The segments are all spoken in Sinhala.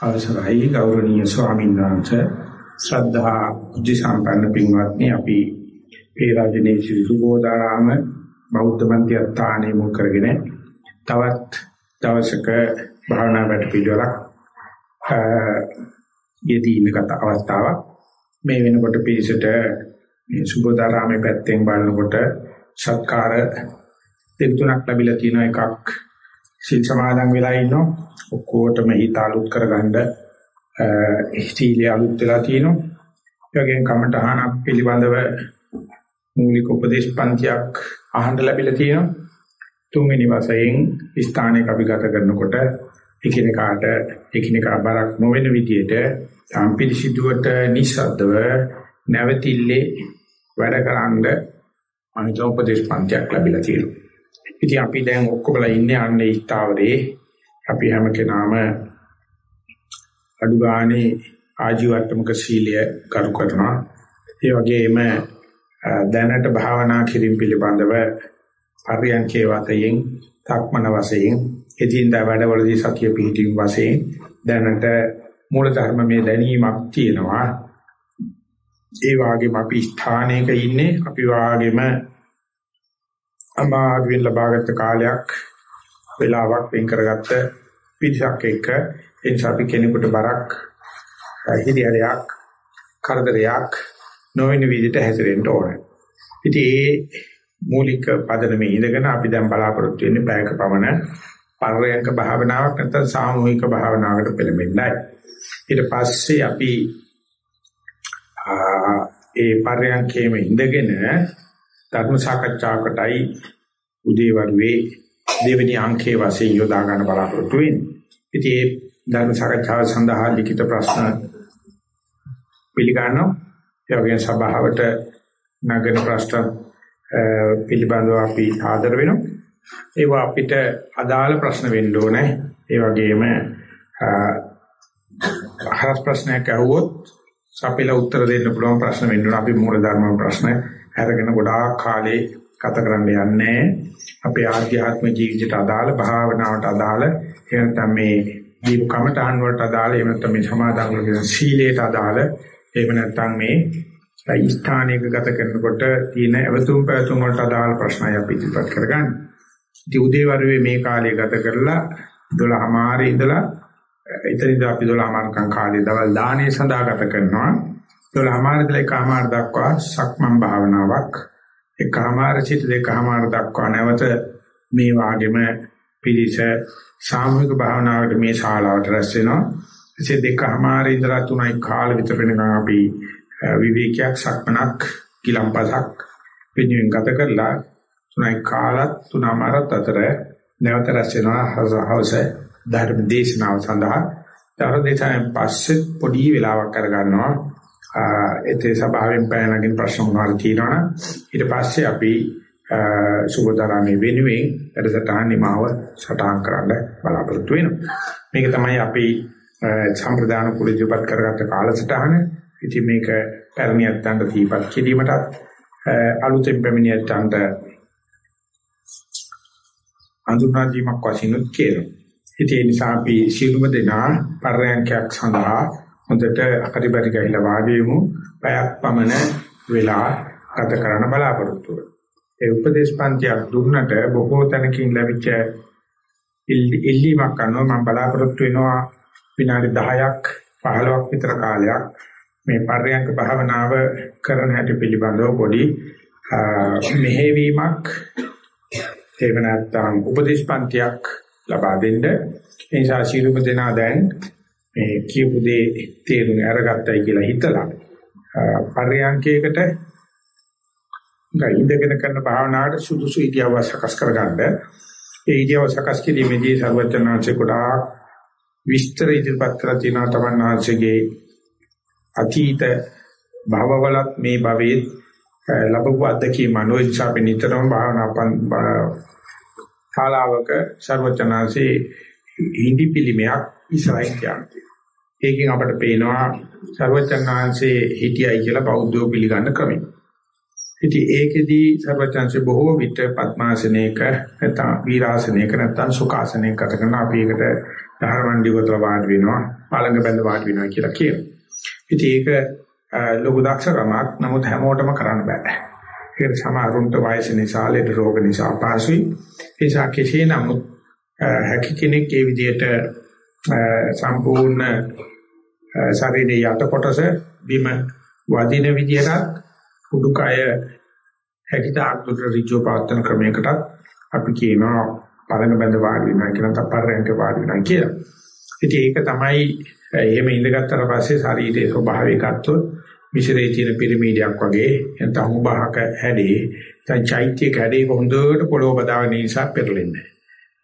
අවසරයි. ගෞරවනීය ස්වාමීන් වහන්සේ ශ්‍රද්ධා බුද්ධ සම්පන්න පින්වත්නි අපි මේ රාජනීය සුබෝධාරාම බෞද්ධ මන්ත්‍රාණේ මුල් කරගෙන තවත් දවසක භාවනා වැඩ පිළිවෙලක් යෙදී ඉන්නකට අවස්ථාවක්. මේ වෙනකොට පිළිසෙට මේ සුබෝධාරාමේ පැත්තෙන් බලනකොට සත්කාර දෙක තුනක් ලැබිලා තියෙන එකක් සිල් සමාදන් වෙලා ඉන්නවා. ඔක්කොටම හිත අලුත් කරගන්න ස්ථීලිය අලුත් වෙලා තියෙනවා. ඒ වගේම කමඨහන පිළිබඳව මූලික උපදේශ පන්තියක් අහන්න ලැබිලා තියෙනවා. තුන්වෙනි වශයෙන් ස්ථානයක අපි ගත කරනකොට එකිනෙකාට එකිනෙකා බරක් නොවන විදිහට සම්පිරිසිදුවට නිස්සද්දව නැවතිල්ලේ වැඩ කරන්න අනිත් උපදේශ පන්තියක් ලැබිලා තියෙනවා. ඉතින් අපි දැන් ඔක්කොමලා ඉන්නේ අන්නේ ස්ථාවරේ අපි හැම කෙනාම අඩු ගානේ ආජීවත්මක සීලය කරු කරනවා. ඒ වගේම දැනට භාවනා කිරීම පිළිබඳව පරියන්කේ වතයෙන් තක්මන වශයෙන් එදින්දා වැඩවලදී සතිය පිහිටීම වශයෙන් දැනට මූල ධර්ම මේ දැනීමක් තියෙනවා. ඒ වගේම අපි ස්ථානයක ඉන්නේ අපි වාගේම අමාරුවෙන් ලබාගත් කාලයක් වෙලාවක් වෙන් කරගත්ත පිටසක් එක්ක ඒ නිසා අපි කෙනෙකුට බරක් හිරියරයක් කරදරයක් නොවන විදිහට හැසිරෙන්න ඕනේ. ඉතින් ඒ මූලික පදනමේ ඉඳගෙන අපි දැන් බලාපොරොත්තු වෙන්නේ පැයක පමණ පරයන්ක භාවනාවක් නැත්නම් සාමූහික භාවනාවකට පෙළඹෙන්නයි. ඊට පස්සේ අපි ඒ පරයන්කේම ඉඳගෙන ධර්ම සාකච්ඡාවකටයි උදේවරුේ දෙවෙනි අංකයේ වශයෙන් යොදා ගන්න බලාපොරොත්තු වෙන්නේ. ඉතින් ඒ ධර්ම සාකච්ඡාව සඳහා ලිඛිත ප්‍රශ්න පිළිගන්නවා. ඒ වගේම සභාවට නගන ප්‍රශ්න පිළිබඳව අපි ආදර වෙනවා. ඒවා අපිට අදාළ ප්‍රශ්න වෙන්න ඕනේ. ඒ වගේම අහස් ප්‍රශ්නයක් අහුවොත් අපිට උත්තර දෙන්න පුළුවන් ප්‍රශ්න වෙන්න ඕන. අපි මූල ධර්ම ප්‍රශ්න අරගෙන ගොඩාක් කාලේ ගත කරන්න යන්නේ අපේ ආධ්‍යාත්මික ජීවිතයට අදාළ භාවනාවට අදාළ එහෙම නැත්නම් මේ දීප කමඨාන් වලට අදාළ එහෙම නැත්නම් මේ සමාදන් වල සීලයට අදාළ එහෙම නැත්නම් මේ ස්ථානයක ගත කරනකොට තියෙන අවතුම් පැතුම් වලට අදාළ ප්‍රශ්නයි අපි ඉදිරිපත් කරගන්නේ. ඉතින් උදේවරුේ මේ කාලය ගත කරලා 12 මාරේ ඉඳලා එතනදී අපි 12 මාර්කම් කාලේ දවල් දානේ සඳහා ගත කරනවා. 12 මාරේ ඉඳලා 1 මාර දක්වා සක්මන් භාවනාවක් එකමාර සිට දෙකමාර දක්වා නැවත මේ වාගෙම පිළිස සාමූහික භාවනාවට මේ ශාලාවට රැස් වෙනවා. එසේ දෙකමාර ඉඳලා තුනයි කාල විතර වෙනකන් අපි විවේකයක් සක්මනක් කිලම්පසක් වෙනුවෙන් ගත කරලා තුනයි කාලත් තුනමාරත් අතර නැවත රැස් වෙනවා හවස ධර්ම දේශනාව සඳහා ධර්ම දේශනාවෙන් පස්සේ පොඩි වෙලාවක් කරගන්නවා ඒතේ සභාවෙන් පැනනගින් ප්‍රශ්න මොනවද තියෙනවනම් ඊට පස්සේ අපි සුබතරාමේ වෙනුවෙන් වැඩසටහන් නිමාව සටහන් කරන්න බලාපොරොත්තු වෙනවා. මේක තමයි අපි සම්ප්‍රදාන කුල ඉදිරිපත් කරගත්ත කාලසටහන. ඉතින් මේක පැරණියන්ට දීපත් කිරීමටත් අලුතෙන් පැමිණියන්ට අඳුනා දීමක් වශයෙන් කියනවා. ඉතින් ඒ නිසා අපි සියලුම දෙනා පරයන්කයක් සඳහා හොඳට අකටිපටි ගහිලා වාඩිවෙමු. පැයක් පමණ වෙලා ගත කරන්න බලාපොරොත්තු වෙනවා. ඒ උපදේශ පන්තියක් දුන්නට බොහෝ තැනකින් ලැබිච්ච ඉල්ලීමක් අනුව මම බලාපොරොත්තු වෙනවා විනාඩි 10ක් 15ක් විතර කාලයක් මේ පර්යංක භාවනාව කරන හැටි පිළිබඳව පොඩි මෙහෙවීමක් එහෙම නැත්නම් උපදේශ පන්තියක් ලබා දෙන්න ඒ නිසා ශීලුම දෙනා දැන් මේ කියපු දේ තේරුම් අරගත්තයි කියලා හිතලා පර්යංකයකට ඉඳගෙන කරන භාවනාවට සුදුසු ඉරියව්ව සකස් කරගන්න. ඒ ඉරියව්ව සකස් කිරීමේදී සර්වඥාන්සේ ගොඩාක් විස්තර ඉදිරිපත් කරලා තියෙනවා තමන්නාංශගේ අතීත භවවලත් මේ භවයේ ලැබපු අත්දැකීම් අනුව නිතරම භාවනා ශාලාවක සර්වඥාන්සේ හිඳි පිළිමයක් ඉස්සරහින් තියන්නේ. ඒකෙන් අපට පේනවා සර්වඥාන්සේ හිටියයි කියලා බෞද්ධෝ පිළිගන්න ක්‍රමය. ඉතින් ඒකෙදී සර්වඥාන්සේ බොහෝ විට පద్මාසනයක නැත්නම් වීරාසනයක නැත්නම් සුඛාසනයක ගත කරන අපි ඒකට ධර්මණ්ඩි ගොතල වාඩි වෙනවා, පාලංග බැඳ වාඩි වෙනවා කියලා කියනවා. ඉතින් ඒක ලොකු දක්ෂකමක්. නමුත් හැමෝටම කරන්න බෑ. ඒක සමහරුන්ට වයස නිසා, ලෙඩ රෝග නිසා අපහසුයි. ඒ නිසා කෙසේ නමුත් හැකි කෙනෙක් ඒ විදිහට සම්පූර්ණ ශරීරයේ යට කොටස බිම වදින විදිහට උඩුකය හැකිතාක් දුර ඍජුව පවත්වන ක්‍රමයකටත් අපි කියනවා පළඟ බඳ වාඩි වෙනවා කියන තප්පරයන්ට වාඩි වෙනවා කියලා. ඉතින් ඒක තමයි එහෙම ඉඳගත්තර පස්සේ ශරීරයේ ස්වභාවය ගත්තොත් මිශ්‍රයේ තියෙන පිරමීඩයක් වගේ නැත්නම් උභාක හැඩේ දැන් චෛත්‍යක හැඩේ හොඳට පොළොව බදාගෙන නිසා පෙරලෙන්නේ.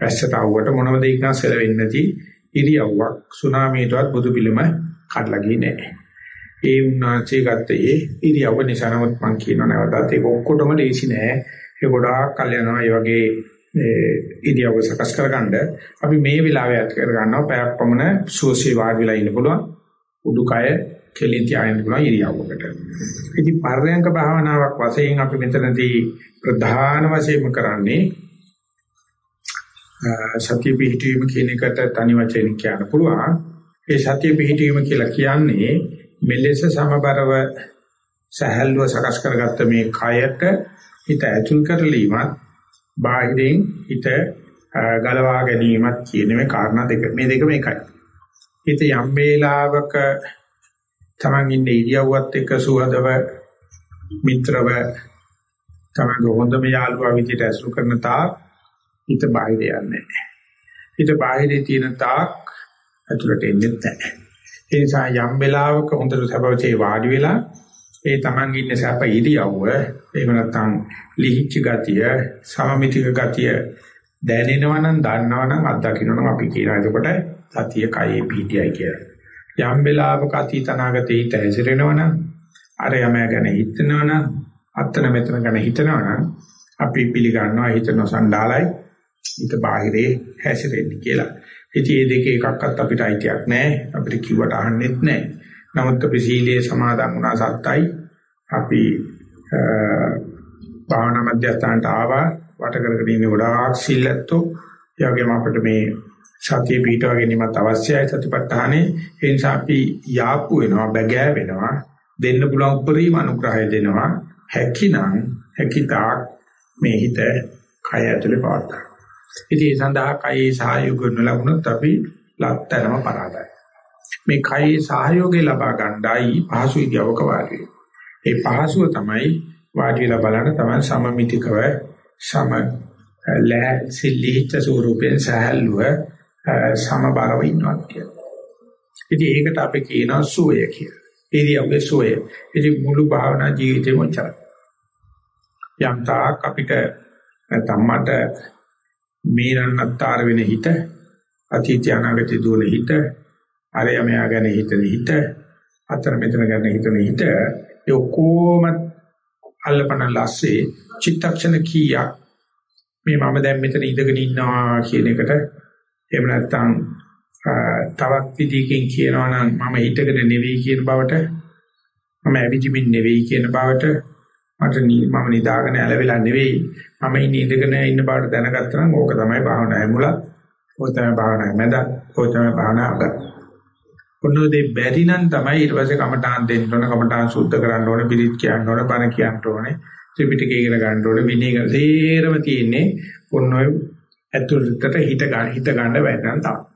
වැස්සට આવුවට මොනම දෙයකින් සෙලවෙන්නේ නැති ඉරියව්වක් සුනාමියටවත් බුදු පිළිම කඩලා ගියේ නැහැ. ඒ උන්වහන්සේ ගත්ත ඒ ඉරියව්ව නිසා නමුත් මම කියනවා නැවතත් ඒක ඔක්කොටම ලේසි නෑ. ඒ ගොඩාක් කල් යනවා මේ වගේ ඉරියව්ව සකස් කරගන්න. අපි මේ වෙලාවේ ඇත් කර ගන්නවා පැයක් පමණ සුවසේ වාඩි වෙලා ඉන්න පුළුවන්. උඩුකය කෙලින් තියාගෙන පුළුවන් ඉරියව්වකට. ඉතින් පර්යංක භාවනාවක් වශයෙන් අපි මෙතනදී ප්‍රධාන වශයෙන්ම කරන්නේ සතිය පිහිටීම කියන එකට තනි වචනෙන් කියන්න පුළුවන්. ඒ සතිය පිහිටීම කියලා කියන්නේ මෙලෙස සමබරව සහැල්ලුව සකස් කරගත්ත මේ කයට හිත ඇතුල් කරලීමත් බාහිරින් හිත ගලවා ගැනීමත් කියන මේ කාරණා දෙක මේ දෙක මේකයි. හිත යම් වේලාවක තමන් ඉන්නේ ඉරියව්වත් එක්ක සුහදව මිත්‍රව තමන්ගේ හොඳම යාළුවා විදිහට ඇසුරු කරන තාක් හිත බාහිර යන්නේ නැහැ. හිත බාහිරේ තියෙන තාක් ඇතුළට එන්නේ නැහැ. ඒ නිසා යම් වෙලාවක හොඳට සබවචේ වාඩි වෙලා ඒ Taman ඉන්න සැප ඉරියව්ව එහෙම නැත්නම් ලිහිච්ච ගතිය සමමිතික ගතිය දැනෙනවා නම් දන්නවා නම් අත්දකින්න නම් අපි කියනවා එතකොට සතිය කයේ පිහිටියයි කියලා. යම් වෙලාවක අතීත අනාගතේ හිත ඇසිරෙනවා නම් අර යම ගැන හිතනවා නම් අත්තන මෙතන ගැන හිතනවා නම් අපි පිළිගන්නවා හිත නොසන්ඩාලයි හිත බාහිරේ හැසිරෙන්නේ කියලා. ඉතින් මේ දෙකේ එකක්වත් අපිට අයිතියක් නැහැ. අපිට කිව්වට අහන්නෙත් නැහැ. නමුත් අපි සීලයේ සමාදන් වුණා සත්තයි. අපි භාවනා මධ්‍යස්ථානට ආවා. වට කරගෙන ඉන්න ගොඩාක් සිල්ලැත්තෝ. ඒ වගේම අපිට මේ සතිය පිටව ගැනීමත් අවශ්‍යයි සතිපට්ඨානේ. ඒ නිසා අපි යාපු වෙනවා, බගෑ වෙනවා. දෙන්න පුළුවන් උපරිම අනුග්‍රහය දෙනවා. හැකිනම් හැකිතාක් මේ හිත කය ඇතුලේ පවත්තා. ඉතින් ඒ සඳහා කයේ සහයෝගය ලැබුණොත් අපි ලක්තරම පරාදයි. මේ කයේ සහයෝගය ලබා ගන්නයි පහසු ඉදියවක වාඩි ඒ පහසුව තමයි වාඩි වෙලා බලන්න තමයි සමමිතිකව සම ලැසිලිත ස්වරූපෙන් සහල්ව සමබරව ඉන්නවා කියන්නේ. ඉතින් ඒකට අපි කියනවා සුවය කියලා. ඉරියව්වේ සුවය. ඉතින් මුළු භාවනා ජීවිතේම චර. යම් තාක් අපිට තමකට මේරන්නත්තර වෙන හිත අතීත අනාගත දුවන හිත අරයමයා ගැන හිතන හිත අතර මෙතන ගැන හිතන හිත ඒ ඔක්කොම අල්ලපන ලස්සේ චිත්තක්ෂණ කීයක් මේ මම දැන් මෙතන ඉඳගෙන ඉන්නවා කියන එකට එහෙම නැත්නම් තවත් විදිහකින් කියනවා නම් මම හිතගෙන නෙවෙයි කියන බවට මම ඇවිදිමින් නෙවෙයි කියන බවට මට මම නිදාගෙන ඇලවිලා නෙවෙයි මම ඉන්නේ ඉඳගෙන ඉන්න බවට දැනගත්තා නම් ඕක තමයි භාවනාවේ මුල. ඕක තමයි භාවනාවේ මැද. ඕක තමයි භාවනාව අග. ඔන්නෝදේ බැරි නම් තමයි ඊට පස්සේ කමඨාන් දෙන්න ඕන කමඨාන් සුද්ධ කරන්න ඕන පිළිත් කියන්න ඕන බණ කියන්න ඕනේ. ත්‍රිපිටකය ඉගෙන ගන්න ඕනේ විනය සේරම තියෙන්නේ ඔන්න ඔය ඇතුළතට හිත ගන්න හිත ගන්න වැඩනම් තමයි.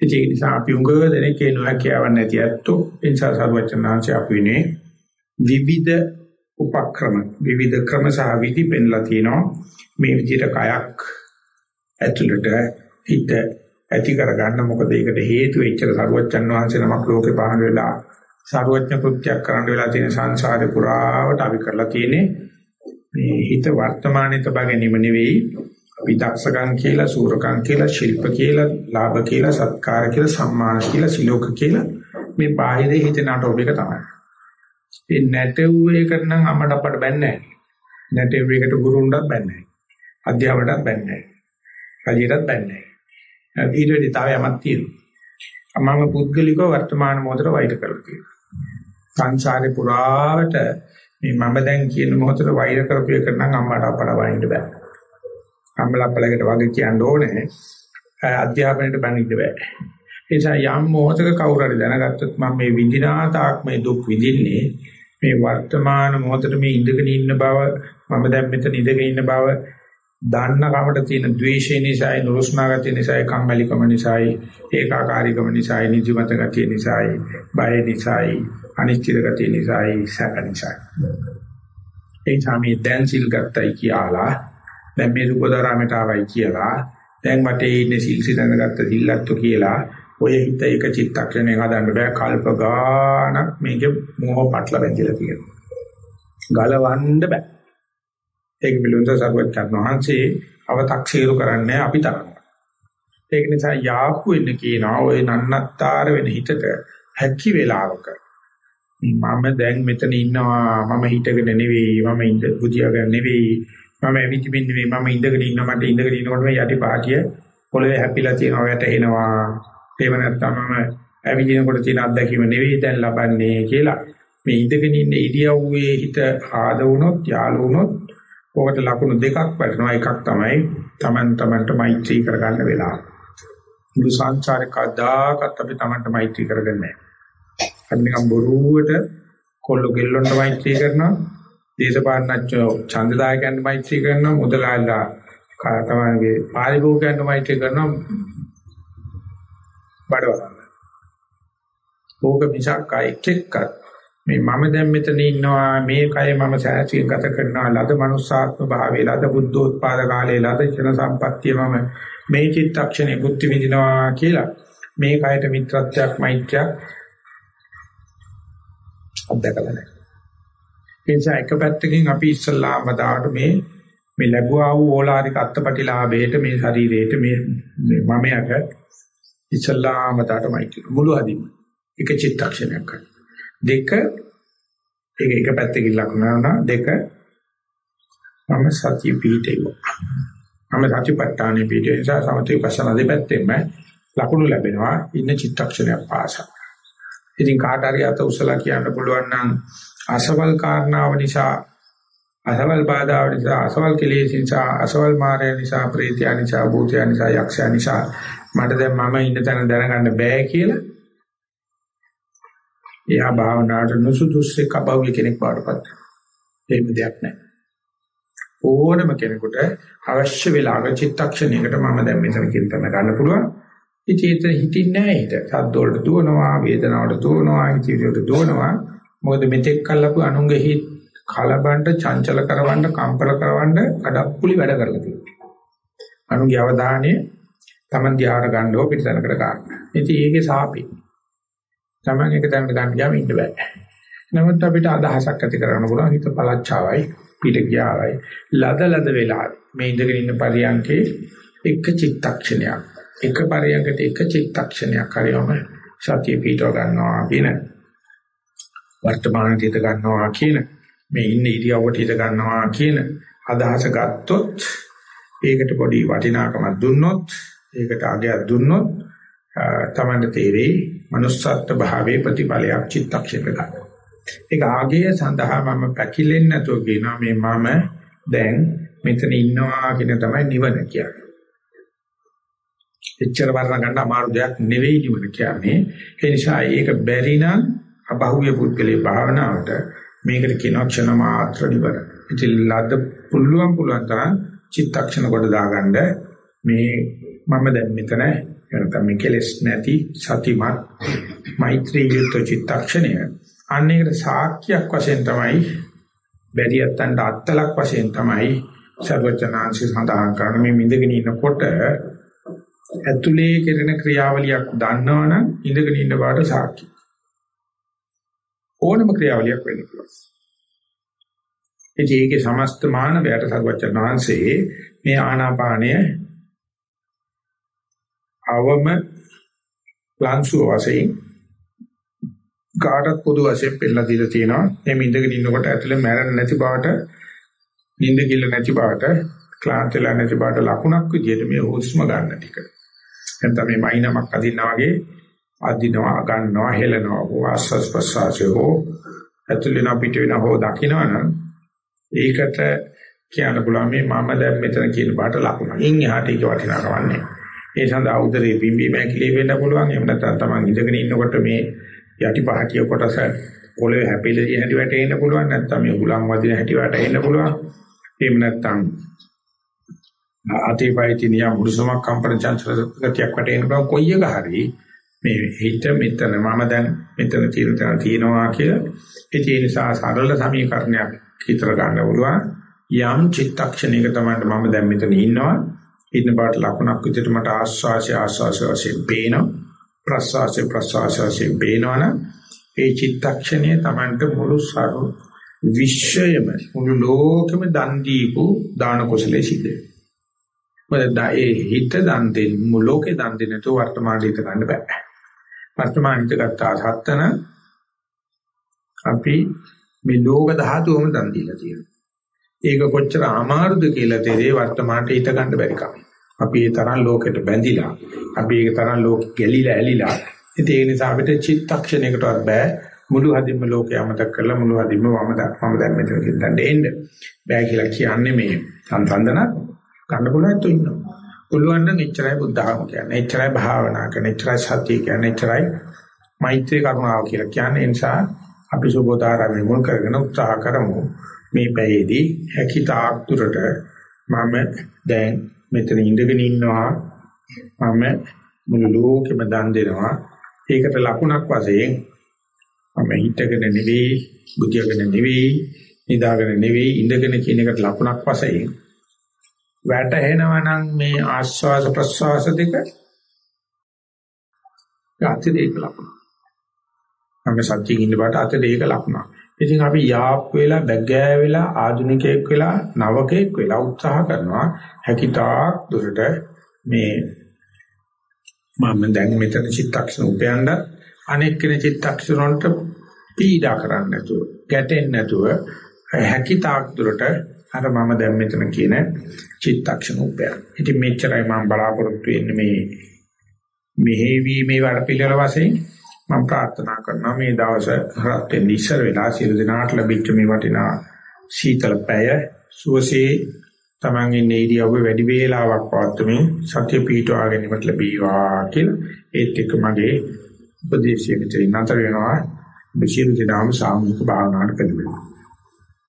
ඒක නිසා අපි උඟ දෙනේ කියනවා කියවන්නේ නැති ඇත්තෝ ඒ නිසා සර්වචනාංශය අපි විනේ විවිධ උපක්‍රම විවිධ ක්‍රම සහ විදි පෙන්ලා තියෙනවා මේ විදිහට කයක් ඇතුළට හිත ඇති කරගන්න මොකද ඒකට හේතු වෙච්ච සරුවච්චන් වහන්සේ නමක් ලෝකේ පහළ වෙලා සරුවච්ච කෘත්‍යයක් කරන්න වෙලා තියෙන සංසාරේ පුරාවට අපි කරලා තියෙන්නේ මේ හිත වර්තමානයේ තබා ගැනීම නෙවෙයි අපි දක්ෂකම් කියලා සූරකම් කියලා ශිල්ප කියලා ලාභ කියලා සත්කාර කියලා සම්මාන කියලා සිලෝක කියලා මේ බාහිරේ හිත නටෝබ එක තමයි ඒ නැටෙව්වේකට නම් අම්මට අප්පට බැන්නේ නැහැ. නැටෙව්වේකට ගුරුන්ටත් බැන්නේ නැහැ. අධ්‍යාපනයටත් බැන්නේ නැහැ. කලියටත් බැන්නේ නැහැ. ඊට වෙඩි තව යමක් තියෙනවා. මම පුද්ගලිකව වර්තමාන මොහොතට වෛර කරලා තියෙනවා. සංසාරේ පුරාවට මේ මම දැන් කියන මොහොතට වෛර කරපු එක නම් අම්මට අප්පට වයින්ද බෑ. අම්මලා අප්පලකට වගේ කියන්න ඕනේ. අධ්‍යාපනයට බඳින්න බෑ. ඒ නිසා යම් මොහොතක කවුරු හරි දැනගත්තොත් මම මේ විඳිනා තාක් මේ දුක් විඳින්නේ මේ වර්තමාන මොහොතේ මේ ඉඳගෙන ඉන්න බව මම දැන් මෙතන ඉඳගෙන ඉන්න බව දන්න කමට තියෙන ද්වේෂය නිසායි නුරුස්නා ගතිය නිසායි කම්මැලිකම නිසායි ඒකාකාරීකම නිසායි නිදිමත ගතිය නිසායි බය නිසායි අනිශ්චිත ගතිය නිසායි සැප නිසායි ඒ සාමී දැන් සිල් ගත්තයි කියලා දැන් මේ සුබතරාමයට ආවයි කියලා දැන් මට ඉන්නේ සිල් සිතන ගත්ත සිල්ලත්තු කියලා ඔය හිත එක චිත්තක්ෂණයක් හදන්න බෑ. කල්ප ගානක් මේකේ මොහ පටල බැඳිලා තියෙනවා. ගලවන්න බෑ. ඒක පිළිබඳව සර්වඥ වහන්සේ අව탁සීරු කරන්නේ අපි තරම. ඒක නිසා යාහු වෙන්න කියනවා ඔය නන්නත්තර වෙන හිතට හැකි වෙලාවක මම දැන් මෙතන ඉන්නවා. මම හිටගෙන නෙවෙයි. මම ඉඳ බුදියාගෙන නෙවෙයි. මම ඇවිදින්න නෙවෙයි මම ඉඳගෙන ඉන්නවා මට ඉඳගෙන ඉන්නකොට මේ යටි පාටිය පොළවේ හැපිලා තියෙනවා වැටෙනවා එහෙම නැත්නම් මම ඇවිදිනකොට තියෙන අත්දැකීම නෙවෙයි දැන් ලබන්නේ කියලා මේ ඉඳගෙන ඉන්න ඉරියව්වේ හිත ආද වුණොත් යාළු වුණොත් ඔකට ලකුණු දෙකක් වැටෙනවා එකක් තමයි Taman tamanට මෛත්‍රී කරගන්න වෙලාව. මුළු සංසාරේ කවදාකවත් අපි Tamanට මෛත්‍රී කරගන්නේ නැහැ. අර නිකන් බොරුවට කොල්ල ගෙල්ලොන්ට මෛත්‍රී කරනවා දේශපාලනච්චෝ ඡන්දදායකයන්ට මෛත්‍රී කරනවා මුදලාලා තමයිගේ පාරිභෝගිකයන්ට මෛත්‍රී කරනවා බඩවලන්න. ඕක මිසක් එක් එක්කත් මේ මම දැන් මෙතන ඉන්නවා මේ කය මම සෑහසියෙන් ගත කරනවා ලද මනුස්සාත්ම භාවයේ ලද බුද්ධෝත්පාද කාලයේ ලද ජන සම්පත්තිය මම මේ චිත්තක්ෂණේ බුද්ධ විඳිනවා කියලා මේ කයට මිත්‍රත්වයක් මෛත්‍රියක් අත්දකලා නැහැ. ඒ නිසා එක පැත්තකින් අපි ඉස්සල්ලාම දාට මේ මේ ලැබුවා වූ ඕලාරික අත්පටිලාභයට මේ ශරීරයට මේ මමයට ඉස්සල්ලාම දාටමයි මුළු අදින්ම එක චිත්තක්ෂණයක් කරා. දෙක ඒක එක පැත්තකින් ලකුණා දෙක මම සතිය පිහිටේවා. මම සතිපට්ඨානෙ පිහිටේ නිසා සමථ විපස්සනා දෙපැත්තෙම ලකුණු ලැබෙනවා ඉන්න චිත්තක්ෂණයක් පාසා. ඉතින් කාට හරි අත උසලා කියන්න පුළුවන් නම් අසවල් කාරණාව නිසා අසවල් බාධාව නිසා අසවල් කෙලෙස් නිසා අසවල් මායя නිසා ප්‍රේතය නිසා භූතය නිසා යක්ෂය නිසා මට දැන් මම ඉන්න තැන දැනගන්න බෑ කියලා එයා භාවනාවට නුසුදුස්සේ කබව්‍ය කෙනෙක් බවටපත් එහෙම දෙයක් නැහැ ඕනම කෙනෙකුට අවශ්‍ය වෙලාවක චිත්තක්ෂණයකට මම දැන් මෙතන කියන තැන ගන්න පුළුවන් ඉතින් ඒතර හිතින්නේ නැහැ හිත. සද්ද වලට දුවනවා, වේදනාවට දුවනවා, හිතවිලට දුවනවා. මොකද මෙතෙක් කල්ලාපු අනුන්ගේ හිත කලබඬ, චංචල කරවන්න, කම්පල කරවන්න අඩප්පුලි වැඩ කරලා තියෙනවා. අනුන්ගේ අවධානය Taman දිහාට ගන්නව පිටසනකට ගන්න. ඉතින් ඒකේ සාපේ. Taman එක තැනකට ගන්න ගියාම ඉන්න බෑ. නමුත් අපිට අදහසක් ඇති කරගන්න පුළුවන් හිත පළච්චාවයි, පිට ගියාවයි. ලද ලද වෙලාවේ මේ ඉඳගෙන ඉන්න පරියන්කේ එක චිත්තක්ෂණයක් එක පරයකට එක චිත්තක්ෂණයක් හරියම සතිය පිටව ගන්නවා කියන වර්තමාන දිත ගන්නවා කියන මේ ඉන්න ඉරියව්වට හිත ගන්නවා කියන අදහස ගත්තොත් ඒකට පොඩි වටිනාකමක් දුන්නොත් ඒකට අගයක් දුන්නොත් තමන්ට තේරෙයි manussත් භාවයේ ප්‍රතිඵලයක් චිත්තක්ෂණය ගන්න. ඒක ආගය සඳහා මම පැකිලෙන්නේ නැතුව කියනවා මේ මම දැන් මෙතන ඉන්නවා කියන තමයි නිවන කියන්නේ. එච්චර වර්ණ ගන්න අමාරු දෙයක් නෙවෙයි නිවන කියන්නේ. ඒ නිසා ඒක බැරි නම් අබහුවේ පුද්ගලයේ භාවනාවට මේකට කියනවා ක්ෂණ මාත්‍ර නිවන. ඉතින් ලද්ද පුළුවන් පුළුවන් තරම් චිත්තක්ෂණ කොට දාගන්න මේ මම දැන් මෙතන එනකම් මේ කෙලස් නැති සතිමත් මෛත්‍රී යුක්ත චිත්තක්ෂණය. අන්නේකට සාක්ෂියක් වශයෙන් තමයි බැරියත්තන්ට අත්තලක් වශයෙන් තමයි සර්වචනාංශي සඳහන් කරන්නේ මේ මිදගෙන ඉන්නකොට ඇතුලේ කෙරෙන ක්‍රියාවලියක් දන්නවනම් ඉඳගෙන ඉන්න බාට සාක්ෂි. ඕනම ක්‍රියාවලියක් වෙන්න පුළුවන්. ඒකේ සමස්ත මානවයට සර්වචන් වහන්සේ මේ ආනාපානය අවම ලංසුව වශයෙන් කාටත් පොදු වශයෙන් පෙන්නලා දීලා තියෙනවා. මේ ඉඳගෙන ඉන්නකොට ඇතුලේ මැරෙන්නේ නැති බවට, නිින්ද කිල්ල නැති බවට, ක්ලාන්ත වෙලා නැති බවට ලකුණක් විදිහට මේ හුස්ම ගන්න ටික. නැත්නම් මේ මයින්මක් අදිනවා වගේ අදිනවා ගන්නවා හෙලනවා හෝ ආස්වාස් ප්‍රසවාසය හෝ ඇතුළේන පිට වෙන හෝ දකින්නවනම් ඒකට කියන්න පුළුවන් මේ මම දැන් මෙතන කියන බාට ලකුණ. ඉන් එහාට ඒක වටිනා කවන්නේ. ඒ සඳහා උදරේ පිම්බීම හැකිලි වෙන්න පුළුවන්. එහෙම නැත්නම් තමන් ඉඳගෙන ඉන්නකොට මේ යටි පහතිය කොටස පොළවේ හැපිලා තියෙන හැටි වැටෙන්න පුළුවන්. නැත්නම් මේ උලන් වදින හැටි වැටෙන්න පුළුවන්. එහෙම නැත්නම් අතේ පය තිනියා මුරුසමක් කම්පන චංචල ගතියක් වැටෙන්න පුළුවන්. කොයි එක හරි මේ හිත මෙතන මම දැන් මෙතන තියෙන තැන තියෙනවා කියලා ඒ නිසා සරල සමීකරණයක් හිතර ගන්න පුළුවන්. යම් චිත්තක්ෂණයක තමයි මම දැන් මෙතන ඉන්නවා ඉන්න පාට ලකුණක් විදිහට මට ආස්වාසය ආස්වාසය වශයෙන් පේනවා ප්‍රසවාසය ප්‍රසවාසය වශයෙන් පේනවනම් ඒ චිත්තක්ෂණය Tamanට මුළු සරු විශ්වයම මුළු ලෝකෙම දන් දීපු දාන කුසලයේ සිද්ධ වෙනවා. ඒ හිත දන් දෙන්න මුළු ලෝකේ දන් දෙන්න තු වර්තමානයේ හිත ගන්න බෑ. වර්තමානයේ ගත්තා සත්තන අපි මේ ලෝක ධාතුවම දන් දීලා තියෙනවා. ඒක කොච්චර අමාරුද කියලා තේරේ වර්තමානට හිත ගන්න බැරි කම. අපි ඒ තරම් ලෝකෙට බැඳිලා, අපි ඒ තරම් ලෝක ගැලිලා ඇලිලා. ඉතින් ඒ නිසා අපිට චිත්තක්ෂණයකටවත් බෑ මුළු හදින්ම ලෝකය අමතක කරලා මුළු හදින්ම වම මම දැන් මෙතන කිව්දන්න එන්න. බෑ කියලා කියන්නේ මේ සංසන්දනත් ගන්න පුළුවන් තු ඉන්නවා. පුළුවන් නම් එච්චරයි බුද්ධහම කියන්නේ. එච්චරයි භාවනා කියන්නේ. එච්චරයි සතිය කියන්නේ. එච්චරයි මෛත්‍රී කරුණාව කියලා කියන්නේ. ඒ නිසා අපි සුබෝධාරාමේ මුල් කරගෙන උත්සාහ කරමු. මේ පැයේදී හැකිතාක් දුරට මම දැන් මෙතන ඉඳගෙන ඉන්නවා මම මුළු ලෝකෙම දන් දෙනවා ඒකට ලකුණක් වශයෙන් මම හිතගෙන නෙවෙයි බුද්ධියගෙන නෙවෙයි නිදාගෙන නෙවෙයි ඉඳගෙන කියන එකට ලකුණක් වශයෙන් වැටහෙනවා නම් මේ ආස්වාස ප්‍රස්වාස දෙක අතිරේක ලකුණ. මම සත්‍යයෙන් ඉන්න බාට අතිරේක ලකුණක්. ඉතින් අපි යාප් වෙලා බැගෑ වෙලා ආධුනිකයෙක් වෙලා නවකයෙක් වෙලා උත්සාහ කරනවා හැකිතාක් දුරට මේ මම දැන් මෙතන චිත්තක්ෂණ උපයන්න අනෙක් කෙනෙක් චිත්තක්ෂණ වලට පීඩා කරන්නේ නැතුව ගැටෙන්නේ නැතුව හැකිතාක් දුරට අර මම දැන් මෙතන කියන චිත්තක්ෂණ උපයන්න. ඉතින් මෙච්චරයි මම බලාපොරොත්තු වෙන්නේ මේ මෙහෙවීමේ වැඩ පිළිවෙල වශයෙන්. මම ප්‍රාර්ථනා කරනවා මේ දවස රත් වෙන්න ඉස්සර වෙලා සියලු දෙනාට ලැබිච්ච මේ වටිනා සීතල පැය සුවසේ Taman ඉන්නේ ඉරියව්වේ වැඩි වේලාවක් පවත්වමින් සත්‍ය පීඨවා ගැනීමට ලැබීවා කියලා ඒත් එක්ක මගේ උපදේශය මෙතන නතර වෙනවා. බිසිරු දිනාම සාමූහික භාවනාවට පිළිවෙල